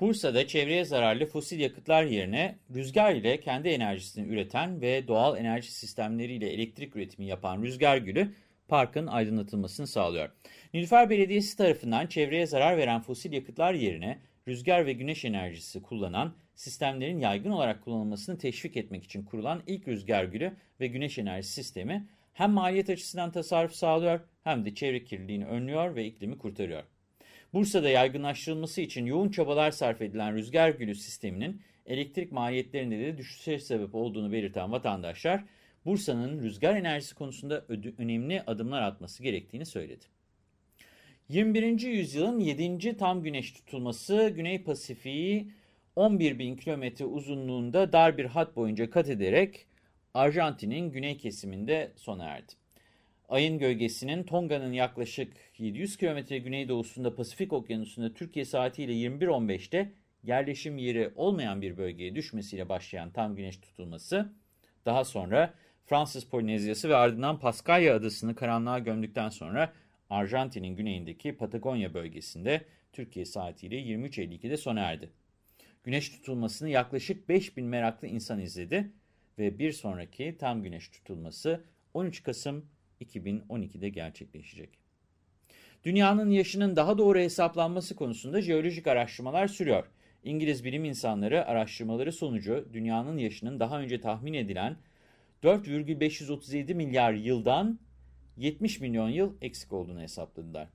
Bursa'da çevreye zararlı fosil yakıtlar yerine rüzgar ile kendi enerjisini üreten ve doğal enerji sistemleriyle elektrik üretimi yapan rüzgar gülü parkın aydınlatılmasını sağlıyor. Nilüfer Belediyesi tarafından çevreye zarar veren fosil yakıtlar yerine rüzgar ve güneş enerjisi kullanan sistemlerin yaygın olarak kullanılmasını teşvik etmek için kurulan ilk rüzgar gülü ve güneş enerjisi sistemi hem maliyet açısından tasarruf sağlıyor hem de çevre kirliliğini önlüyor ve iklimi kurtarıyor. Bursa'da yaygınlaştırılması için yoğun çabalar sarf edilen rüzgar gülü sisteminin elektrik maliyetlerinde de düşüşe sebep olduğunu belirten vatandaşlar, Bursa'nın rüzgar enerjisi konusunda önemli adımlar atması gerektiğini söyledi. 21. yüzyılın 7. tam güneş tutulması Güney Pasifik'i 11 bin kilometre uzunluğunda dar bir hat boyunca kat ederek Arjantin'in güney kesiminde sona erdi. Ayın gölgesinin Tonga'nın yaklaşık 700 kilometre güneydoğusunda Pasifik Okyanusu'nda Türkiye saatiyle 21.15'te yerleşim yeri olmayan bir bölgeye düşmesiyle başlayan tam güneş tutulması, daha sonra Fransız Polinezyası ve ardından Paskalya adasını karanlığa gömdükten sonra Arjantin'in güneyindeki Patagonya bölgesinde Türkiye saatiyle 23.52'de sona erdi. Güneş tutulmasını yaklaşık 5000 meraklı insan izledi ve bir sonraki tam güneş tutulması 13 Kasım 2012'de gerçekleşecek. Dünyanın yaşının daha doğru hesaplanması konusunda jeolojik araştırmalar sürüyor. İngiliz bilim insanları araştırmaları sonucu dünyanın yaşının daha önce tahmin edilen 4,537 milyar yıldan 70 milyon yıl eksik olduğunu hesapladılar.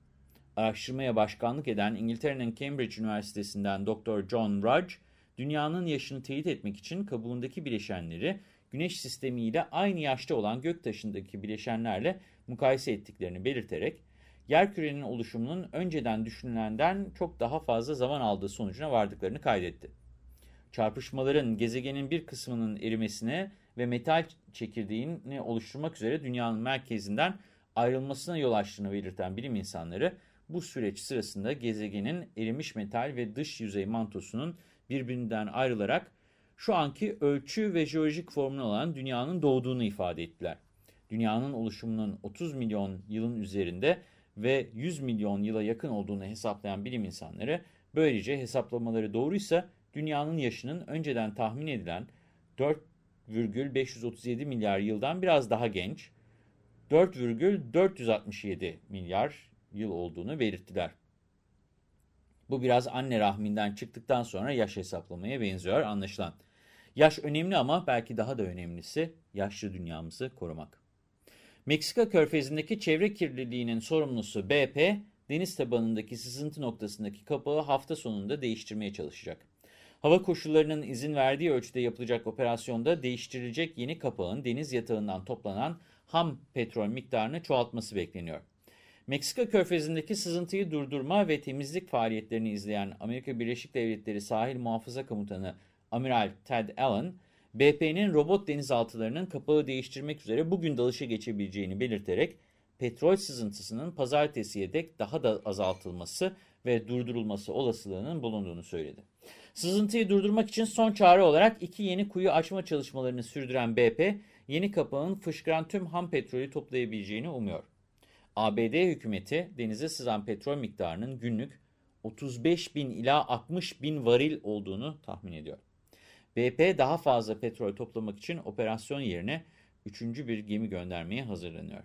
Araştırmaya başkanlık eden İngiltere'nin Cambridge Üniversitesi'nden Dr. John Rudge, dünyanın yaşını teyit etmek için kabuğundaki bileşenleri Güneş sistemiyle aynı yaşta olan göktaşındaki bileşenlerle mukayese ettiklerini belirterek, yerkürenin oluşumunun önceden düşünülenden çok daha fazla zaman aldığı sonucuna vardıklarını kaydetti. Çarpışmaların gezegenin bir kısmının erimesine ve metal çekirdeğini oluşturmak üzere dünyanın merkezinden ayrılmasına yol açtığını belirten bilim insanları, bu süreç sırasında gezegenin erimiş metal ve dış yüzey mantosunun birbirinden ayrılarak şu anki ölçü ve jeolojik formuna olan dünyanın doğduğunu ifade ettiler. Dünyanın oluşumunun 30 milyon yılın üzerinde ve 100 milyon yıla yakın olduğunu hesaplayan bilim insanları, böylece hesaplamaları doğruysa dünyanın yaşının önceden tahmin edilen 4,537 milyar yıldan biraz daha genç, 4,467 milyar yıl olduğunu belirttiler. Bu biraz anne rahminden çıktıktan sonra yaş hesaplamaya benziyor anlaşılan. Yaş önemli ama belki daha da önemlisi yaşlı dünyamızı korumak. Meksika körfezindeki çevre kirliliğinin sorumlusu BP, deniz tabanındaki sızıntı noktasındaki kapağı hafta sonunda değiştirmeye çalışacak. Hava koşullarının izin verdiği ölçüde yapılacak operasyonda değiştirilecek yeni kapağın deniz yatağından toplanan ham petrol miktarını çoğaltması bekleniyor. Meksika körfezindeki sızıntıyı durdurma ve temizlik faaliyetlerini izleyen Amerika Birleşik Devletleri Sahil Muhafaza Komutanı Amiral Ted Allen, BP'nin robot denizaltılarının kapağı değiştirmek üzere bugün dalışa geçebileceğini belirterek, petrol sızıntısının pazartesiye dek daha da azaltılması ve durdurulması olasılığının bulunduğunu söyledi. Sızıntıyı durdurmak için son çare olarak iki yeni kuyu açma çalışmalarını sürdüren BP, yeni kapağın fışkıran tüm ham petrolü toplayabileceğini umuyor. ABD hükümeti denize sızan petrol miktarının günlük 35 bin ila 60 bin varil olduğunu tahmin ediyor. BP daha fazla petrol toplamak için operasyon yerine üçüncü bir gemi göndermeye hazırlanıyor.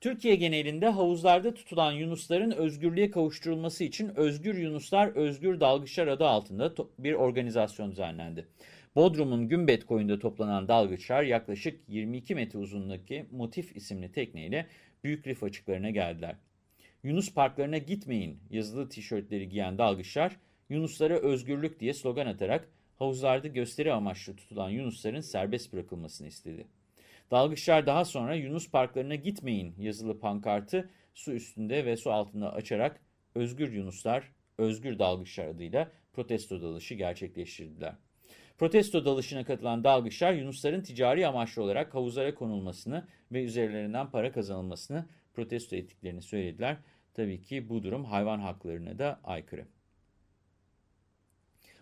Türkiye genelinde havuzlarda tutulan yunusların özgürlüğe kavuşturulması için Özgür Yunuslar Özgür Dalgıçlar adı altında bir organizasyon düzenlendi. Bodrum'un Gümbet koyunda toplanan dalgıçlar yaklaşık 22 metre uzunluğundaki Motif isimli tekneyle büyük rif açıklarına geldiler. Yunus parklarına gitmeyin yazılı tişörtleri giyen dalgıçlar Yunuslara özgürlük diye slogan atarak havuzlarda gösteri amaçlı tutulan yunusların serbest bırakılmasını istedi. Dalgıçlar daha sonra Yunus parklarına gitmeyin yazılı pankartı su üstünde ve su altında açarak özgür Yunuslar, Özgür Dalgıçlar adıyla protesto dalışı gerçekleştirdiler. Protesto dalışına katılan dalgıçlar Yunusların ticari amaçlı olarak havuzlara konulmasını ve üzerlerinden para kazanılmasını protesto ettiklerini söylediler. Tabii ki bu durum hayvan haklarına da aykırı.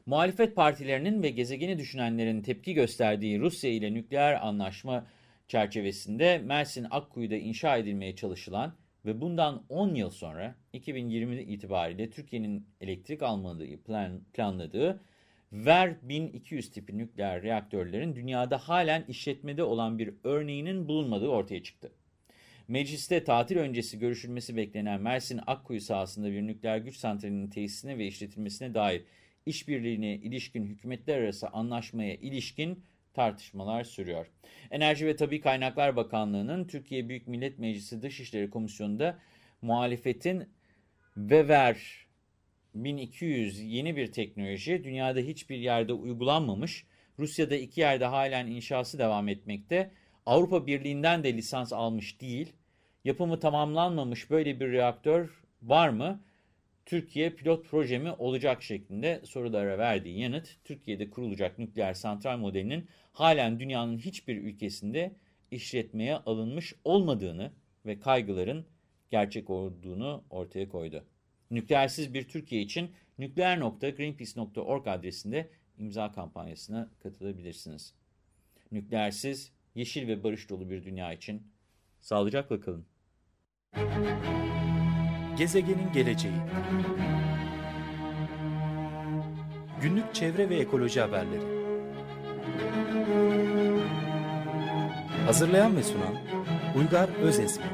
Muhalefet partilerinin ve gezegeni düşünenlerin tepki gösterdiği Rusya ile nükleer anlaşma çerçevesinde Mersin Akkuyu'da inşa edilmeye çalışılan ve bundan 10 yıl sonra 2020 itibariyle Türkiye'nin elektrik almadığı plan, planladığı VER 1200 tipi nükleer reaktörlerin dünyada halen işletmede olan bir örneğinin bulunmadığı ortaya çıktı. Mecliste tatil öncesi görüşülmesi beklenen Mersin Akkuyu sahasında bir nükleer güç santralinin tesisine ve işletilmesine dair işbirliğine ilişkin hükümetler arası anlaşmaya ilişkin tartışmalar sürüyor. Enerji ve Tabi Kaynaklar Bakanlığı'nın Türkiye Büyük Millet Meclisi Dışişleri Komisyonu'nda muhalefetin VEVER 1200 yeni bir teknoloji dünyada hiçbir yerde uygulanmamış. Rusya'da iki yerde halen inşası devam etmekte. Avrupa Birliği'nden de lisans almış değil. Yapımı tamamlanmamış böyle bir reaktör var mı? Türkiye pilot proje mi olacak şeklinde sorulara verdiği yanıt, Türkiye'de kurulacak nükleer santral modelinin halen dünyanın hiçbir ülkesinde işletmeye alınmış olmadığını ve kaygıların gerçek olduğunu ortaya koydu. Nükleersiz bir Türkiye için nükleer.greenpeace.org adresinde imza kampanyasına katılabilirsiniz. Nükleersiz, yeşil ve barış dolu bir dünya için sağlıcakla kalın. Gezegenin geleceği Günlük çevre ve ekoloji haberleri Hazırlayan ve sunan Uygar Özesmi